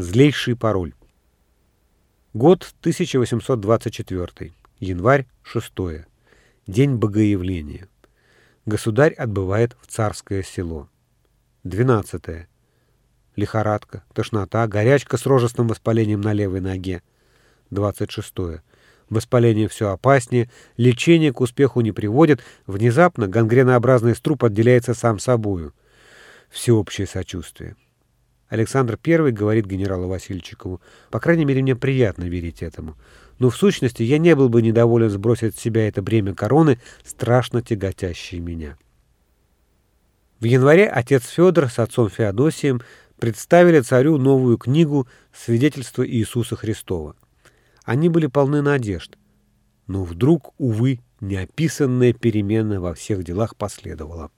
Злейший пароль. Год 1824. Январь 6. День Богоявления. Государь отбывает в царское село. 12. Лихорадка, тошнота, горячка с рожестным воспалением на левой ноге. 26. Воспаление все опаснее, лечение к успеху не приводит, внезапно гангренообразный струп отделяется сам собою. Всеобщее сочувствие. Александр I говорит генералу Васильчикову, по крайней мере, мне приятно верить этому. Но в сущности я не был бы недоволен сбросить с себя это бремя короны, страшно тяготящее меня. В январе отец Федор с отцом Феодосием представили царю новую книгу «Свидетельство Иисуса Христова». Они были полны надежд. Но вдруг, увы, неописанная перемена во всех делах последовала.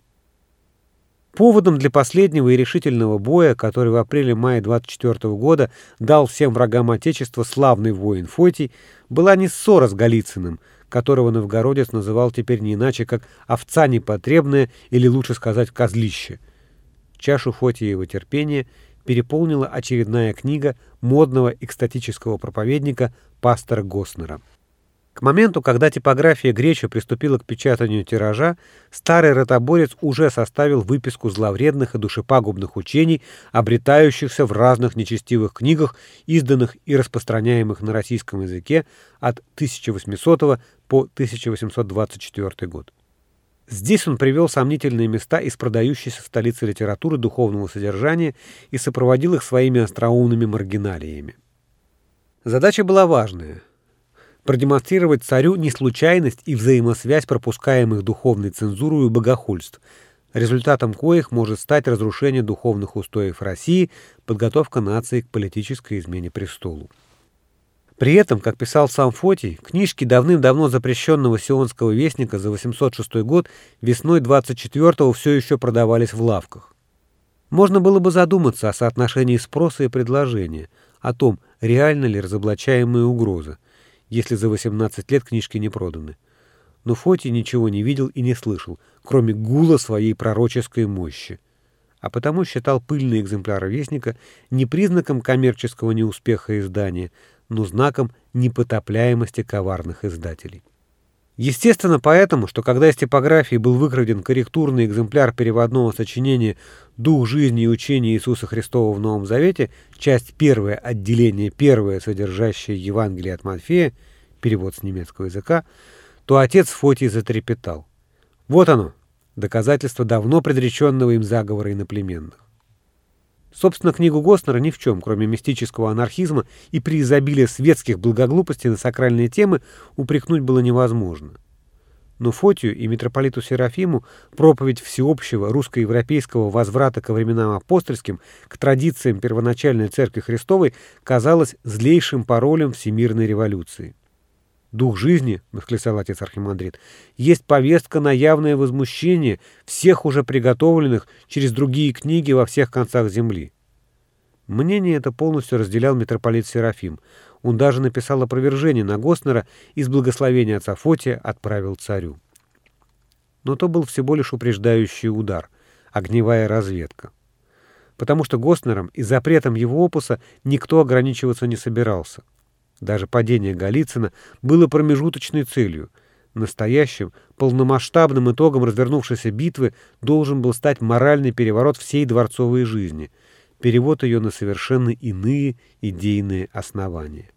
Поводом для последнего и решительного боя, который в апреле-мае 24 года дал всем врагам Отечества славный воин Фотий, была не ссора с Голицыным, которого новгородец называл теперь не иначе, как «овца непотребная» или, лучше сказать, «козлище». Чашу Фотиева терпения переполнила очередная книга модного экстатического проповедника пастора Госнера. К моменту, когда типография Греча приступила к печатанию тиража, старый ротоборец уже составил выписку зловредных и душепагубных учений, обретающихся в разных нечестивых книгах, изданных и распространяемых на российском языке от 1800 по 1824 год. Здесь он привел сомнительные места из продающейся в столице литературы духовного содержания и сопроводил их своими остроумными маргиналиями. Задача была важная — продемонстрировать царю неслучайность и взаимосвязь пропускаемых духовной цензурой богохульств, результатом коих может стать разрушение духовных устоев России, подготовка нации к политической измене престолу. При этом, как писал сам Фотий, книжки давным-давно запрещенного Сионского вестника за 806 год весной 24-го все еще продавались в лавках. Можно было бы задуматься о соотношении спроса и предложения, о том, реально ли разоблачаемые угрозы, если за 18 лет книжки не проданы. Но Фоти ничего не видел и не слышал, кроме гула своей пророческой мощи. А потому считал пыльные экземпляры Вестника не признаком коммерческого неуспеха издания, но знаком непотопляемости коварных издателей. Естественно поэтому, что когда из типографии был выкраден корректурный экземпляр переводного сочинения «Дух жизни и учения Иисуса Христова в Новом Завете», часть первая, отделение первое, содержащее Евангелие от Матфея, перевод с немецкого языка, то отец Фотий затрепетал. Вот оно, доказательство давно предреченного им заговора иноплеменных. Собственно, книгу Госнера ни в чем, кроме мистического анархизма и при изобилии светских благоглупостей на сакральные темы, упрекнуть было невозможно. Но Фотию и митрополиту Серафиму проповедь всеобщего русско-европейского возврата ко временам апостольским, к традициям первоначальной Церкви Христовой, казалась злейшим паролем всемирной революции. Дух жизни, — восклицал отец Архимандрит, — есть повестка на явное возмущение всех уже приготовленных через другие книги во всех концах земли. Мнение это полностью разделял митрополит Серафим. Он даже написал опровержение на Госнера и с благословения отца Фотия отправил царю. Но то был всего лишь упреждающий удар, огневая разведка. Потому что Госнером и запретом его опуса никто ограничиваться не собирался. Даже падение Голицына было промежуточной целью. Настоящим, полномасштабным итогом развернувшейся битвы должен был стать моральный переворот всей дворцовой жизни, перевод ее на совершенно иные идейные основания.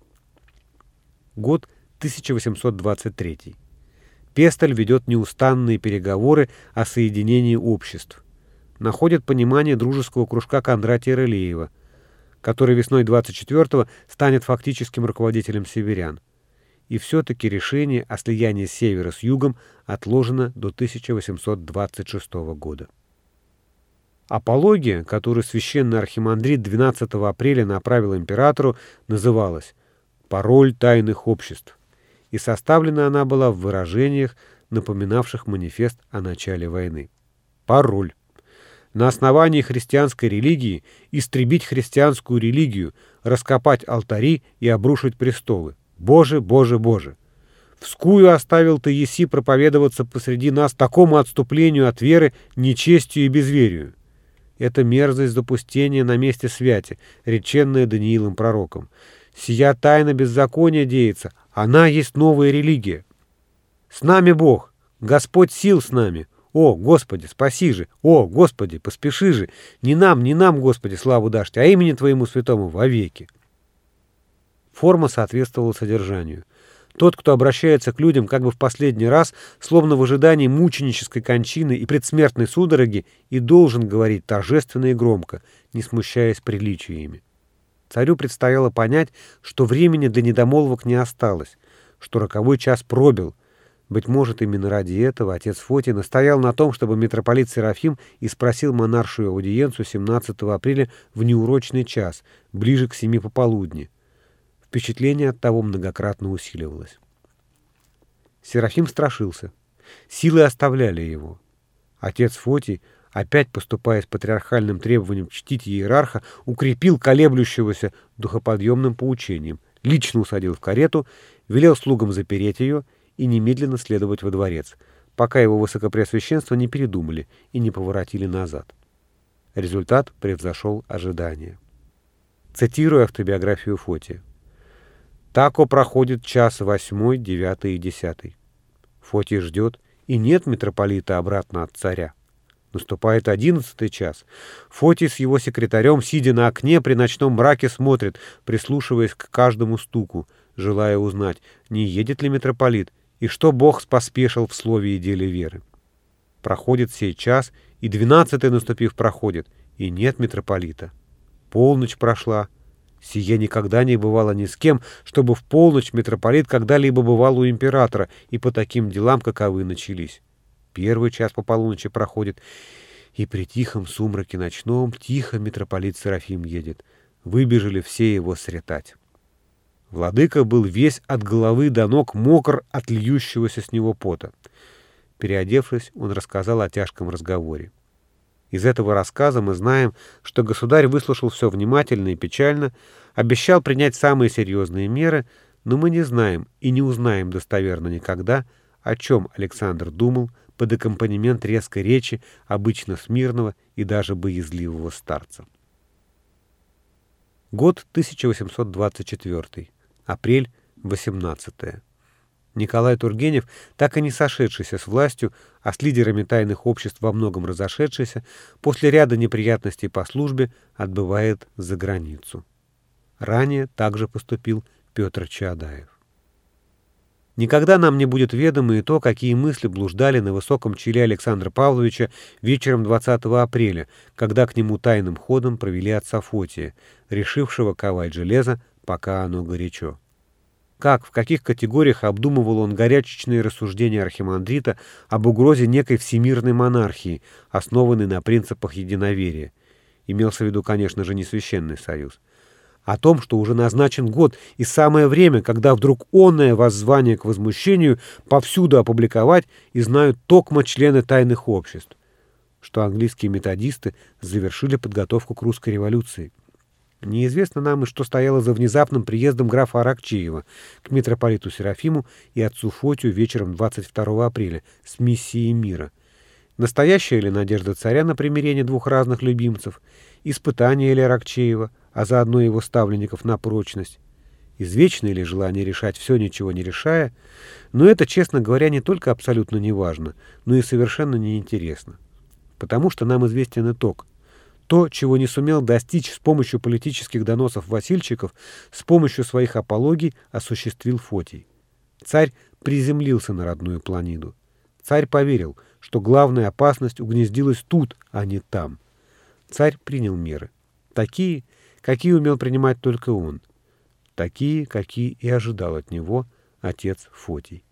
Год 1823. Пестель ведет неустанные переговоры о соединении обществ. Находит понимание дружеского кружка Кондратия Рылеева – который весной 24-го станет фактическим руководителем северян. И все-таки решение о слиянии севера с югом отложено до 1826 года. Апология, которую священный архимандрит 12 апреля направил императору, называлась «Пароль тайных обществ», и составлена она была в выражениях, напоминавших манифест о начале войны. Пароль на основании христианской религии истребить христианскую религию, раскопать алтари и обрушить престолы. Боже, Боже, Боже! Вскую оставил ты еси проповедоваться посреди нас такому отступлению от веры, нечестию и безверию. Это мерзость запустения на месте святи, реченная Даниилом пророком. Сия тайна беззакония деется, она есть новая религия. С нами Бог, Господь сил с нами. О, Господи, спаси же! О, Господи, поспеши же! Не нам, не нам, Господи, славу дашь, а имени Твоему святому вовеки. Форма соответствовала содержанию. Тот, кто обращается к людям как бы в последний раз, словно в ожидании мученической кончины и предсмертной судороги, и должен говорить торжественно и громко, не смущаясь приличиями. Царю предстояло понять, что времени для недомолвок не осталось, что роковой час пробил. Быть может, именно ради этого отец Фотий настоял на том, чтобы митрополит Серафим и спросил монаршую аудиенцию 17 апреля в неурочный час, ближе к семи пополудни. Впечатление от того многократно усиливалось. Серафим страшился. Силы оставляли его. Отец Фотий, опять поступая с патриархальным требованием чтить иерарха, укрепил колеблющегося духоподъемным поучением, лично усадил в карету, велел слугам запереть ее и немедленно следовать во дворец, пока его высокопреосвященство не передумали и не поворотили назад. Результат превзошел ожидания. Цитирую автобиографию Фотия. Тако проходит час восьмой, девятый и десятый. Фотий ждет, и нет митрополита обратно от царя. Наступает одиннадцатый час. Фотий с его секретарем, сидя на окне, при ночном мраке смотрит, прислушиваясь к каждому стуку, желая узнать, не едет ли митрополит, и что Бог поспешил в слове и деле веры. Проходит сей час, и двенадцатый наступив проходит, и нет митрополита. Полночь прошла, Сие никогда не бывало ни с кем, чтобы в полночь митрополит когда-либо бывал у императора, и по таким делам, каковы начались. Первый час по полуночи проходит, и при тихом сумраке ночном тихо митрополит Серафим едет. Выбежали все его сретать. Владыка был весь от головы до ног мокр от льющегося с него пота. Переодевшись, он рассказал о тяжком разговоре. Из этого рассказа мы знаем, что государь выслушал все внимательно и печально, обещал принять самые серьезные меры, но мы не знаем и не узнаем достоверно никогда, о чем Александр думал под аккомпанемент резкой речи обычно смирного и даже боязливого старца. Год 1824. Апрель 18. Николай Тургенев, так и не сошедшийся с властью, а с лидерами тайных обществ во многом разошедшийся, после ряда неприятностей по службе отбывает за границу. Ранее также поступил Петр Чаадаев. Никогда нам не будет ведомо и то, какие мысли блуждали на высоком челе Александра Павловича вечером 20 апреля, когда к нему тайным ходом провели отца Фотия, решившего ковать железо, пока оно горячо. Как, в каких категориях обдумывал он горячечные рассуждения архимандрита об угрозе некой всемирной монархии, основанной на принципах единоверия. Имелся в виду, конечно же, не священный союз. О том, что уже назначен год и самое время, когда вдруг онное воззвание к возмущению повсюду опубликовать и знают токмо члены тайных обществ, что английские методисты завершили подготовку к русской революции. Неизвестно нам и что стояло за внезапным приездом графа Аракчеева к митрополиту Серафиму и отцу Фотию вечером 22 апреля с миссией мира. Настоящая ли надежда царя на примирение двух разных любимцев, испытание ли Аракчеева, а заодно его ставленников на прочность, извечное ли желание решать все, ничего не решая, но это, честно говоря, не только абсолютно неважно, но и совершенно неинтересно. Потому что нам известен итог – то, чего не сумел достичь с помощью политических доносов Васильчиков, с помощью своих апологий осуществил Фотий. Царь приземлился на родную планиду. Царь поверил, что главная опасность угнездилась тут, а не там. Царь принял меры. Такие, какие умел принимать только он. Такие, какие и ожидал от него отец Фотий.